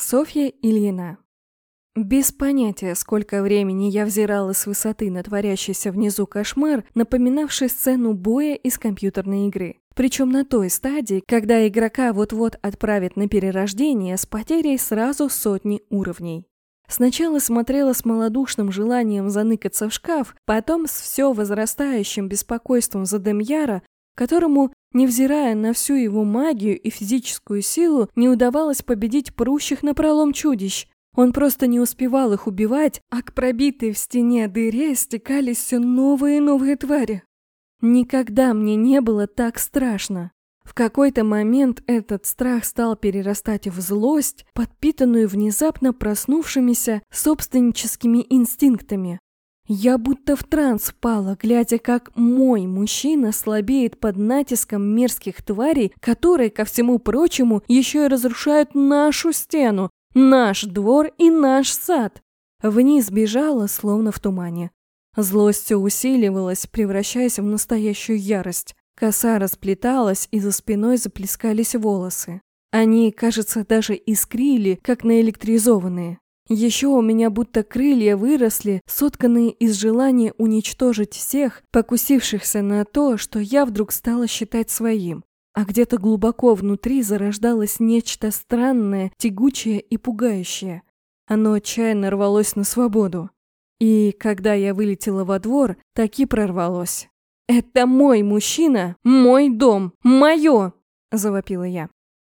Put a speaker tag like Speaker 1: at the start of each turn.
Speaker 1: Софья Ильина. Без понятия, сколько времени я взирала с высоты на творящийся внизу кошмар, напоминавший сцену боя из компьютерной игры. Причем на той стадии, когда игрока вот-вот отправят на перерождение с потерей сразу сотни уровней. Сначала смотрела с малодушным желанием заныкаться в шкаф, потом с все возрастающим беспокойством за Демьяра, которому Невзирая на всю его магию и физическую силу, не удавалось победить прущих на пролом чудищ. Он просто не успевал их убивать, а к пробитой в стене дыре стекались все новые и новые твари. Никогда мне не было так страшно. В какой-то момент этот страх стал перерастать в злость, подпитанную внезапно проснувшимися собственническими инстинктами. Я будто в транс впала, глядя, как мой мужчина слабеет под натиском мерзких тварей, которые, ко всему прочему, еще и разрушают нашу стену, наш двор и наш сад. Вниз бежала, словно в тумане. Злость усиливалась, превращаясь в настоящую ярость. Коса расплеталась, и за спиной заплескались волосы. Они, кажется, даже искрили, как наэлектризованные. Еще у меня будто крылья выросли, сотканные из желания уничтожить всех, покусившихся на то, что я вдруг стала считать своим. А где-то глубоко внутри зарождалось нечто странное, тягучее и пугающее. Оно отчаянно рвалось на свободу. И когда я вылетела во двор, таки прорвалось. «Это мой мужчина, мой дом, мое!» – завопила я.